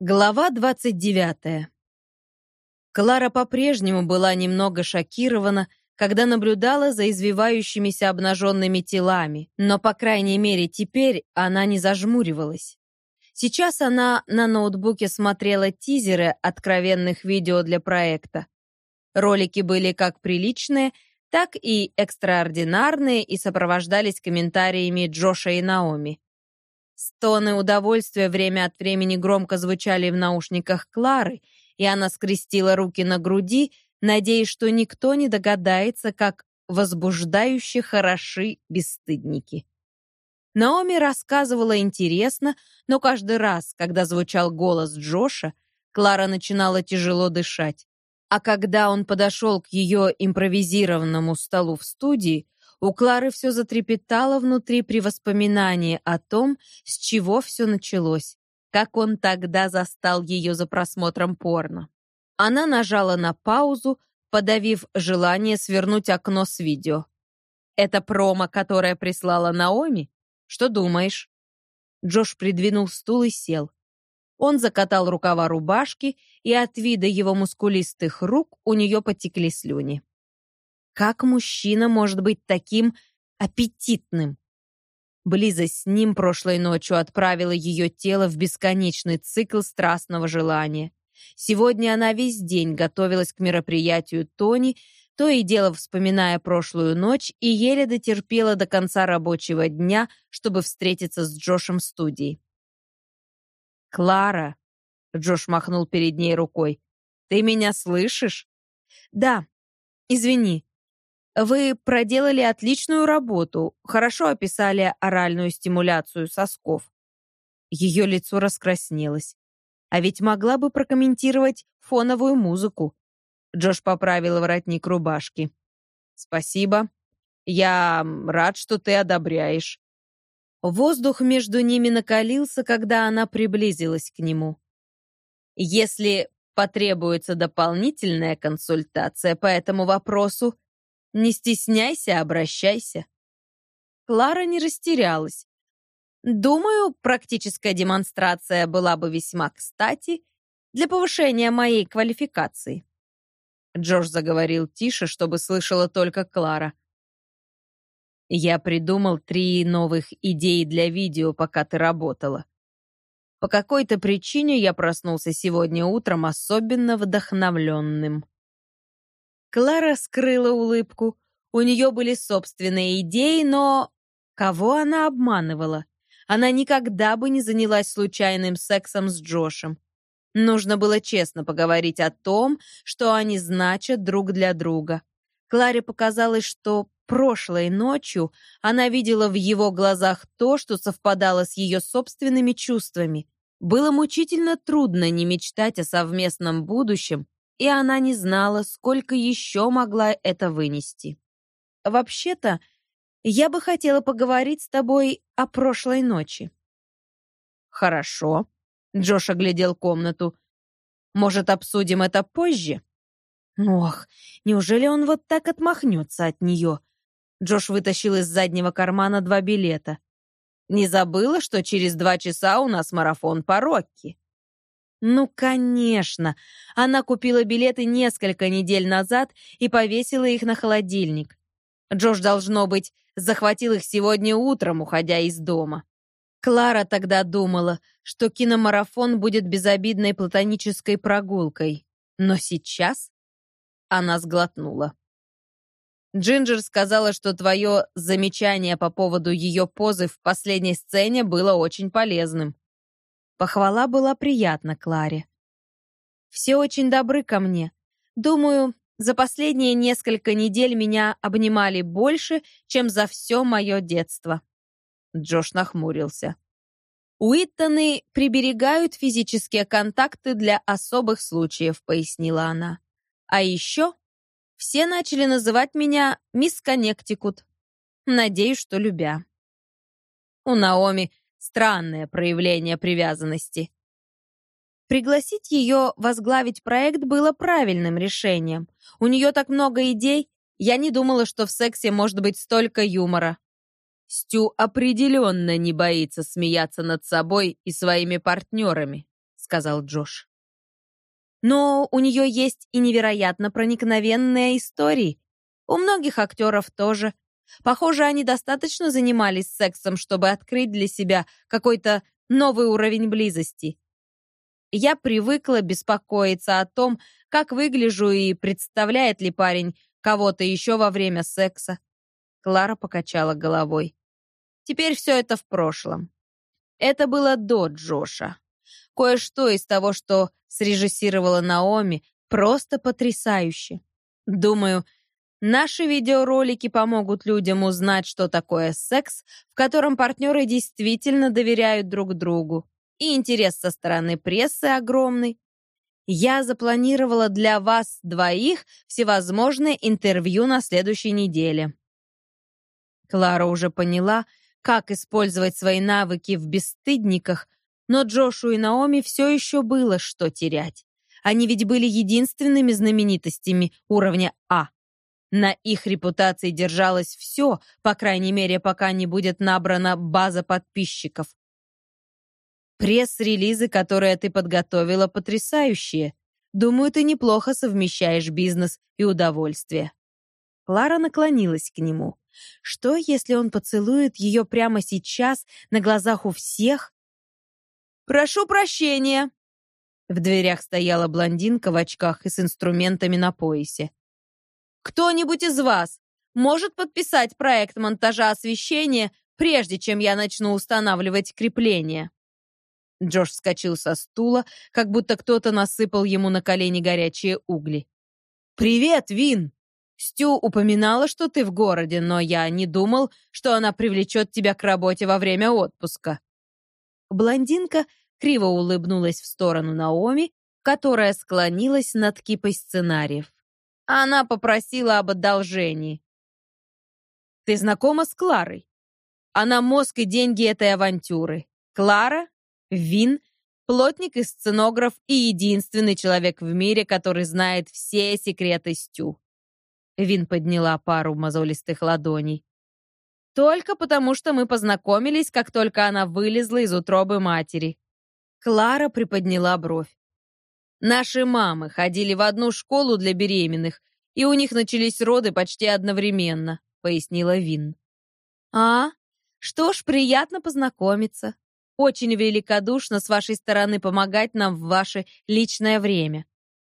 Глава 29. Клара по-прежнему была немного шокирована, когда наблюдала за извивающимися обнаженными телами, но, по крайней мере, теперь она не зажмуривалась. Сейчас она на ноутбуке смотрела тизеры откровенных видео для проекта. Ролики были как приличные, так и экстраординарные и сопровождались комментариями Джоша и Наоми. Стоны удовольствия время от времени громко звучали в наушниках Клары, и она скрестила руки на груди, надеясь, что никто не догадается, как возбуждающе хороши бесстыдники. Наоми рассказывала интересно, но каждый раз, когда звучал голос Джоша, Клара начинала тяжело дышать. А когда он подошел к ее импровизированному столу в студии, у Клары все затрепетало внутри при воспоминании о том, с чего все началось, как он тогда застал ее за просмотром порно. Она нажала на паузу, подавив желание свернуть окно с видео. «Это промо, которое прислала Наоми? Что думаешь?» Джош придвинул стул и сел. Он закатал рукава рубашки, и от вида его мускулистых рук у нее потекли слюни. Как мужчина может быть таким аппетитным? Близость с ним прошлой ночью отправила ее тело в бесконечный цикл страстного желания. Сегодня она весь день готовилась к мероприятию Тони, то и дело вспоминая прошлую ночь, и еле дотерпела до конца рабочего дня, чтобы встретиться с Джошем в студии. «Клара!» — Джош махнул перед ней рукой. «Ты меня слышишь?» «Да. Извини. Вы проделали отличную работу, хорошо описали оральную стимуляцию сосков. Ее лицо раскраснелось. А ведь могла бы прокомментировать фоновую музыку. Джош поправил воротник рубашки. Спасибо. Я рад, что ты одобряешь. Воздух между ними накалился, когда она приблизилась к нему. Если потребуется дополнительная консультация по этому вопросу, не стесняйся, обращайся. Клара не растерялась. Думаю, практическая демонстрация была бы весьма кстати для повышения моей квалификации. Джордж заговорил тише, чтобы слышала только Клара. Я придумал три новых идеи для видео, пока ты работала. По какой-то причине я проснулся сегодня утром особенно вдохновленным. Клара скрыла улыбку. У нее были собственные идеи, но... Кого она обманывала? Она никогда бы не занялась случайным сексом с Джошем. Нужно было честно поговорить о том, что они значат друг для друга. Кларе показалось, что прошлой ночью она видела в его глазах то, что совпадало с ее собственными чувствами. Было мучительно трудно не мечтать о совместном будущем, и она не знала, сколько еще могла это вынести. «Вообще-то, я бы хотела поговорить с тобой о прошлой ночи». «Хорошо», — Джош оглядел комнату. «Может, обсудим это позже?» Ох, неужели он вот так отмахнется от нее? Джош вытащил из заднего кармана два билета. «Не забыла, что через два часа у нас марафон по Рокки?» Ну, конечно. Она купила билеты несколько недель назад и повесила их на холодильник. Джош, должно быть, захватил их сегодня утром, уходя из дома. Клара тогда думала, что киномарафон будет безобидной платонической прогулкой. Но сейчас она сглотнула. Джинджер сказала, что твое замечание по поводу ее позы в последней сцене было очень полезным. Похвала была приятна Кларе. «Все очень добры ко мне. Думаю, за последние несколько недель меня обнимали больше, чем за все мое детство». Джош нахмурился. «Уиттоны приберегают физические контакты для особых случаев», — пояснила она. «А еще все начали называть меня мисс Коннектикут. Надеюсь, что любя». У Наоми Странное проявление привязанности. Пригласить ее возглавить проект было правильным решением. У нее так много идей, я не думала, что в сексе может быть столько юмора. Стю определенно не боится смеяться над собой и своими партнерами, сказал Джош. Но у нее есть и невероятно проникновенные истории. У многих актеров тоже. Похоже, они достаточно занимались сексом, чтобы открыть для себя какой-то новый уровень близости. Я привыкла беспокоиться о том, как выгляжу и представляет ли парень кого-то еще во время секса. Клара покачала головой. Теперь все это в прошлом. Это было до Джоша. Кое-что из того, что срежиссировала Наоми, просто потрясающе. Думаю, наши видеоролики помогут людям узнать, что такое секс, в котором партнеры действительно доверяют друг другу. И интерес со стороны прессы огромный. Я запланировала для вас двоих всевозможные интервью на следующей неделе. Клара уже поняла, как использовать свои навыки в бесстыдниках, но Джошу и Наоми все еще было что терять. Они ведь были единственными знаменитостями уровня А. На их репутации держалось все, по крайней мере, пока не будет набрана база подписчиков. Пресс-релизы, которые ты подготовила, потрясающие. Думаю, ты неплохо совмещаешь бизнес и удовольствие. Клара наклонилась к нему. Что, если он поцелует ее прямо сейчас, на глазах у всех? «Прошу прощения!» В дверях стояла блондинка в очках и с инструментами на поясе. «Кто-нибудь из вас может подписать проект монтажа освещения, прежде чем я начну устанавливать крепление?» Джош вскочил со стула, как будто кто-то насыпал ему на колени горячие угли. «Привет, Вин!» Стю упоминала, что ты в городе, но я не думал, что она привлечет тебя к работе во время отпуска». Блондинка криво улыбнулась в сторону Наоми, которая склонилась над кипой сценариев. Она попросила об одолжении. «Ты знакома с Кларой? Она мозг и деньги этой авантюры. Клара, Вин, плотник и сценограф и единственный человек в мире, который знает все секреты Стю. Вин подняла пару мозолистых ладоней. «Только потому, что мы познакомились, как только она вылезла из утробы матери». Клара приподняла бровь. «Наши мамы ходили в одну школу для беременных, и у них начались роды почти одновременно», — пояснила Вин. «А, что ж, приятно познакомиться. Очень великодушно с вашей стороны помогать нам в ваше личное время».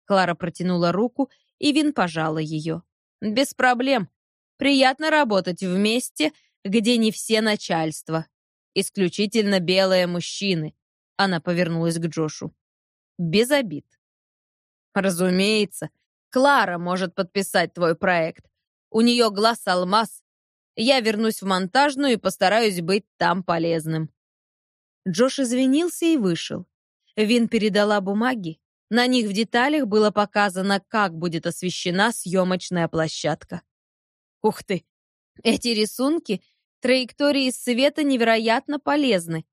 Клара протянула руку, и Вин пожала ее. Без проблем. Приятно работать вместе, где не все начальство. Исключительно белые мужчины. Она повернулась к Джошу. Без обид. Разумеется, Клара может подписать твой проект. У нее глаз алмаз. Я вернусь в монтажную и постараюсь быть там полезным. Джош извинился и вышел. Вин передала бумаги, на них в деталях было показано, как будет освещена съемочная площадка. Ух ты! Эти рисунки, траектории света невероятно полезны.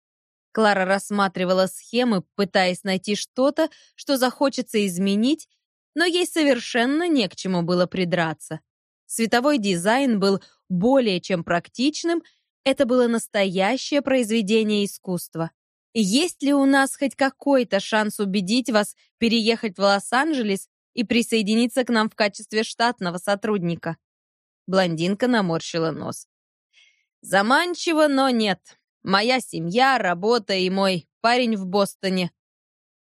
Клара рассматривала схемы, пытаясь найти что-то, что захочется изменить, но ей совершенно не к чему было придраться. Световой дизайн был более чем практичным, это было настоящее произведение искусства. Есть ли у нас хоть какой-то шанс убедить вас переехать в Лос-Анджелес и присоединиться к нам в качестве штатного сотрудника?» Блондинка наморщила нос. «Заманчиво, но нет. Моя семья, работа и мой парень в Бостоне.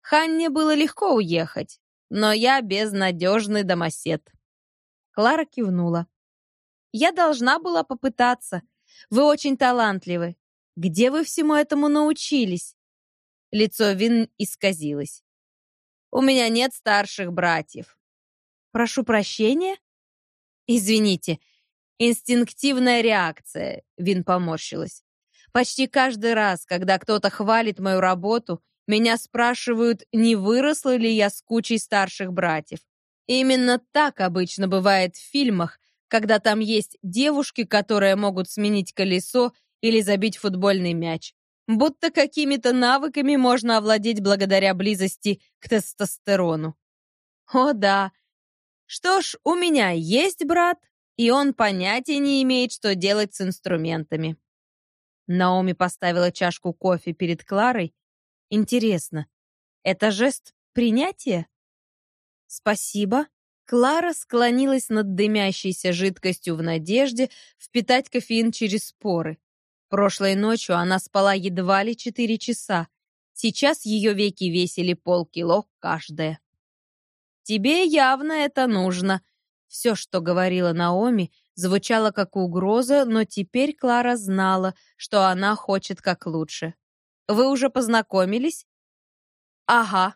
Ханне было легко уехать, но я безнадежный домосед». Клара кивнула. «Я должна была попытаться. Вы очень талантливы. Где вы всему этому научились?» Лицо Вин исказилось. «У меня нет старших братьев». «Прошу прощения?» «Извините, инстинктивная реакция», — Вин поморщилась. «Почти каждый раз, когда кто-то хвалит мою работу, меня спрашивают, не выросла ли я с кучей старших братьев. именно так обычно бывает в фильмах, когда там есть девушки, которые могут сменить колесо или забить футбольный мяч будто какими-то навыками можно овладеть благодаря близости к тестостерону. О да. Что ж, у меня есть брат, и он понятия не имеет, что делать с инструментами. Наоми поставила чашку кофе перед Кларой. Интересно, Это жест принятия? Спасибо. Клара склонилась над дымящейся жидкостью в надежде впитать кофеин через поры. Прошлой ночью она спала едва ли четыре часа. Сейчас ее веки весили полкило каждая. «Тебе явно это нужно», все, что говорила Наоми, звучало как угроза, но теперь Клара знала, что она хочет как лучше. «Вы уже познакомились?» «Ага.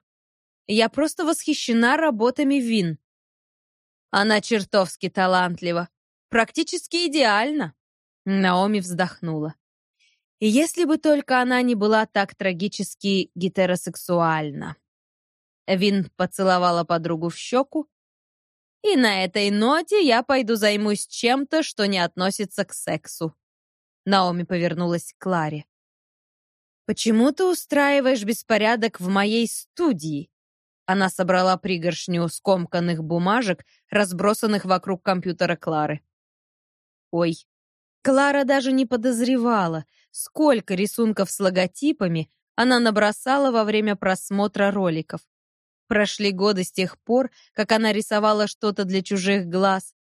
Я просто восхищена работами Вин. Она чертовски талантлива. Практически идеально». Наоми вздохнула. Если бы только она не была так трагически гетеросексуальна. Вин поцеловала подругу в щеку, и на этой ноте я пойду займусь чем-то, что не относится к сексу. Наоми повернулась к Кларе. «Почему ты устраиваешь беспорядок в моей студии?» Она собрала пригоршню скомканных бумажек, разбросанных вокруг компьютера Клары. «Ой». Клара даже не подозревала, сколько рисунков с логотипами она набросала во время просмотра роликов. Прошли годы с тех пор, как она рисовала что-то для чужих глаз.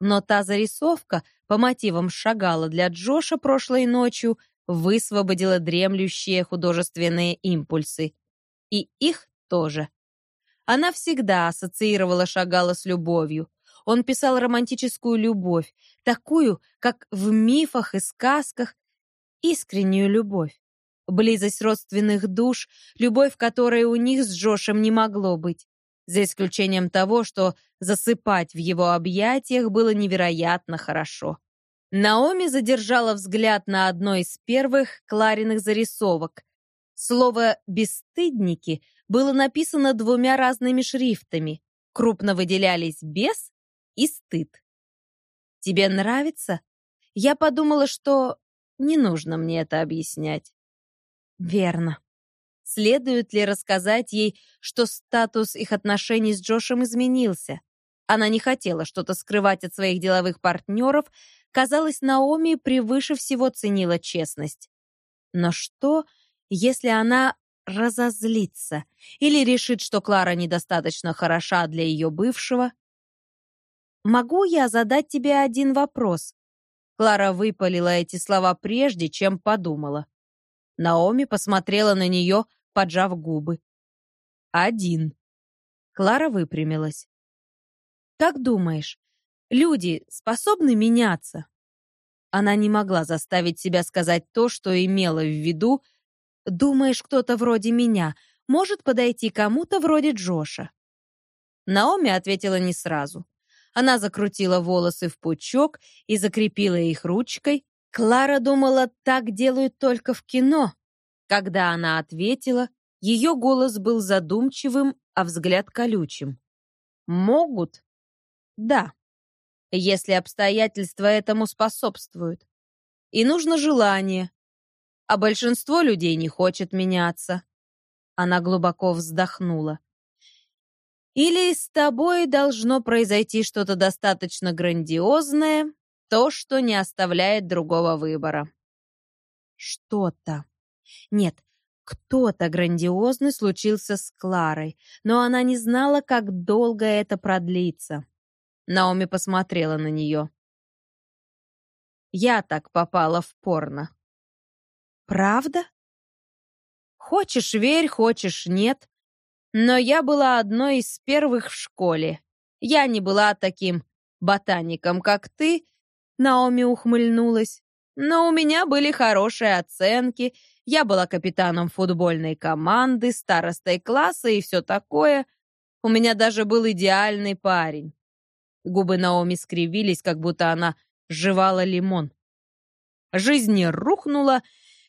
Но та зарисовка по мотивам шагала для Джоша прошлой ночью высвободила дремлющие художественные импульсы. И их тоже. Она всегда ассоциировала Шагала с любовью. Он писал романтическую любовь, такую, как в мифах и сказках, искреннюю любовь близость родственных душ, любовь, которой у них с Джошем не могло быть. За исключением того, что засыпать в его объятиях было невероятно хорошо. Наоми задержала взгляд на одной из первых Клариных зарисовок. Слово «бесстыдники» было написано двумя разными шрифтами. Крупно выделялись «бес» и «стыд». «Тебе нравится?» Я подумала, что не нужно мне это объяснять. Верно. Следует ли рассказать ей, что статус их отношений с Джошем изменился? Она не хотела что-то скрывать от своих деловых партнеров, казалось, Наоми превыше всего ценила честность. Но что, если она разозлится или решит, что Клара недостаточно хороша для ее бывшего? «Могу я задать тебе один вопрос?» Клара выпалила эти слова прежде, чем подумала. Наоми посмотрела на нее, поджав губы. «Один». Клара выпрямилась. «Как думаешь, люди способны меняться?» Она не могла заставить себя сказать то, что имела в виду. «Думаешь, кто-то вроде меня может подойти кому-то вроде Джоша?» Наоми ответила не сразу. Она закрутила волосы в пучок и закрепила их ручкой, Клара думала, так делают только в кино. Когда она ответила, ее голос был задумчивым, а взгляд колючим. Могут? Да. Если обстоятельства этому способствуют. И нужно желание. А большинство людей не хочет меняться. Она глубоко вздохнула. Или с тобой должно произойти что-то достаточно грандиозное, то, что не оставляет другого выбора. Что-то. Нет, кто-то грандиозный случился с Кларой, но она не знала, как долго это продлится. Наоми посмотрела на нее. Я так попала в порно. Правда? Хочешь верь, хочешь нет. Но я была одной из первых в школе. Я не была таким ботаником, как ты, Наоми ухмыльнулась. Но у меня были хорошие оценки. Я была капитаном футбольной команды, старостой класса и все такое. У меня даже был идеальный парень. Губы Наоми скривились, как будто она жевала лимон. Жизнь рухнула,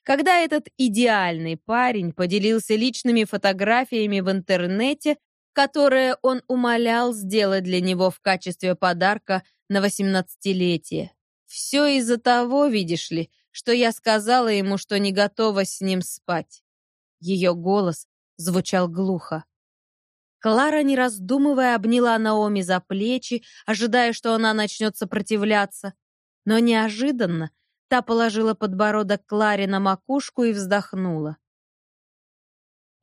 когда этот идеальный парень поделился личными фотографиями в интернете, которые он умолял сделать для него в качестве подарка на восемнадцатилетие. Все из-за того, видишь ли, что я сказала ему, что не готова с ним спать. Ее голос звучал глухо. Клара, не раздумывая, обняла Наоми за плечи, ожидая, что она начнет сопротивляться. Но неожиданно та положила подбородок Кларе на макушку и вздохнула.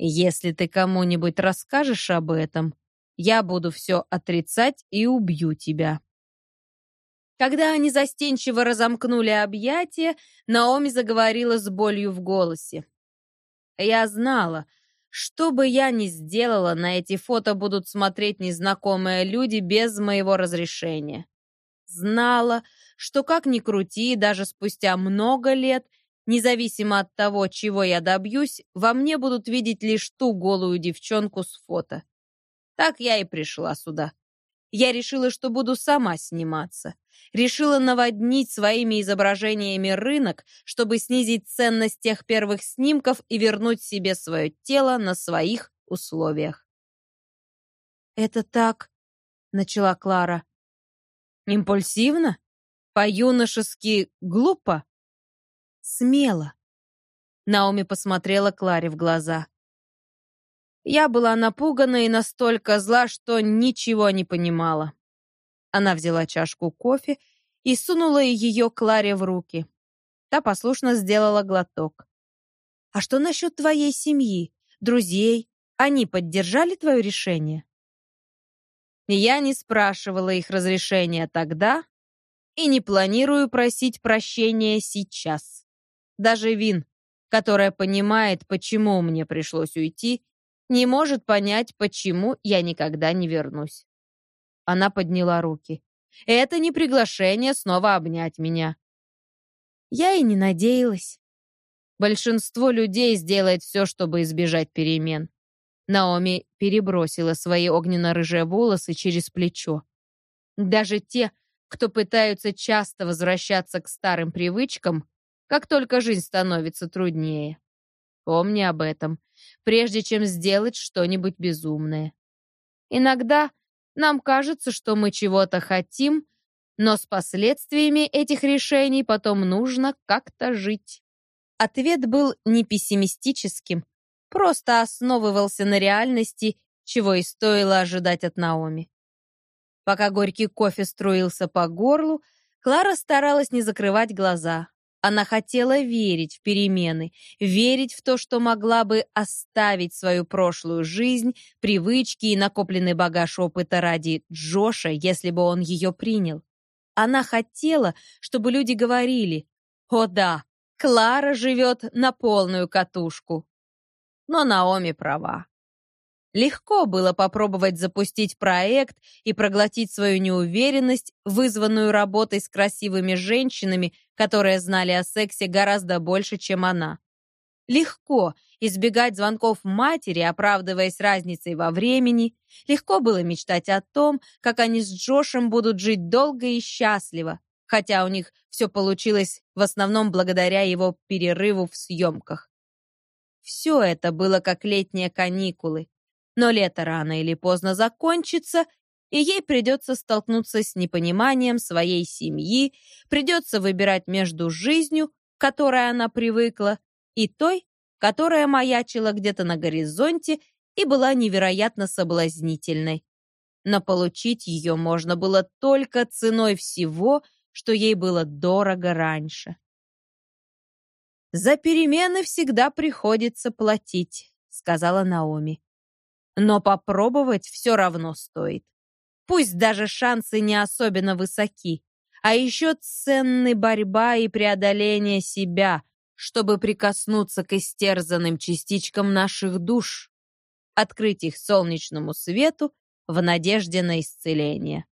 Если ты кому-нибудь расскажешь об этом, я буду все отрицать и убью тебя. Когда они застенчиво разомкнули объятия, Наоми заговорила с болью в голосе. Я знала, что бы я ни сделала, на эти фото будут смотреть незнакомые люди без моего разрешения. Знала, что как ни крути, даже спустя много лет, независимо от того, чего я добьюсь, во мне будут видеть лишь ту голую девчонку с фото. Так я и пришла сюда. Я решила, что буду сама сниматься. Решила наводнить своими изображениями рынок, чтобы снизить ценность тех первых снимков и вернуть себе свое тело на своих условиях. «Это так...» — начала Клара. «Импульсивно? По-юношески глупо?» «Смело». Наоми посмотрела Кларе в глаза. Я была напугана и настолько зла, что ничего не понимала. Она взяла чашку кофе и сунула ее Кларе в руки. Та послушно сделала глоток. «А что насчет твоей семьи, друзей? Они поддержали твое решение?» Я не спрашивала их разрешения тогда и не планирую просить прощения сейчас. Даже Вин, которая понимает, почему мне пришлось уйти, не может понять, почему я никогда не вернусь. Она подняла руки. Это не приглашение снова обнять меня. Я и не надеялась. Большинство людей сделает все, чтобы избежать перемен. Наоми перебросила свои огненно-рыжие волосы через плечо. Даже те, кто пытаются часто возвращаться к старым привычкам, как только жизнь становится труднее. Помни об этом, прежде чем сделать что-нибудь безумное. Иногда нам кажется, что мы чего-то хотим, но с последствиями этих решений потом нужно как-то жить. Ответ был не пессимистическим, просто основывался на реальности, чего и стоило ожидать от Наоми. Пока горький кофе струился по горлу, Клара старалась не закрывать глаза. Она хотела верить в перемены, верить в то, что могла бы оставить свою прошлую жизнь, привычки и накопленный багаж опыта ради Джоша, если бы он ее принял. Она хотела, чтобы люди говорили «О да, Клара живет на полную катушку». Но Наоми права. Легко было попробовать запустить проект и проглотить свою неуверенность, вызванную работой с красивыми женщинами, которые знали о сексе гораздо больше, чем она. Легко избегать звонков матери, оправдываясь разницей во времени. Легко было мечтать о том, как они с Джошем будут жить долго и счастливо, хотя у них все получилось в основном благодаря его перерыву в съемках. Все это было как летние каникулы, но лето рано или поздно закончится, и ей придется столкнуться с непониманием своей семьи, придется выбирать между жизнью, к которой она привыкла, и той, которая маячила где-то на горизонте и была невероятно соблазнительной. Но получить ее можно было только ценой всего, что ей было дорого раньше. «За перемены всегда приходится платить», — сказала Наоми. Но попробовать все равно стоит. Пусть даже шансы не особенно высоки. А еще ценны борьба и преодоление себя, чтобы прикоснуться к истерзанным частичкам наших душ, открыть их солнечному свету в надежде на исцеление.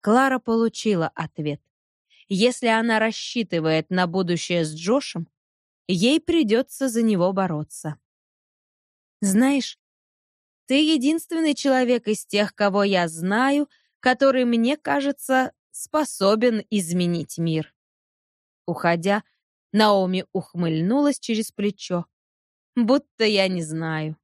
Клара получила ответ. Если она рассчитывает на будущее с Джошем, ей придется за него бороться. Знаешь, ты единственный человек из тех, кого я знаю, который, мне кажется, способен изменить мир. Уходя, Наоми ухмыльнулась через плечо. Будто я не знаю.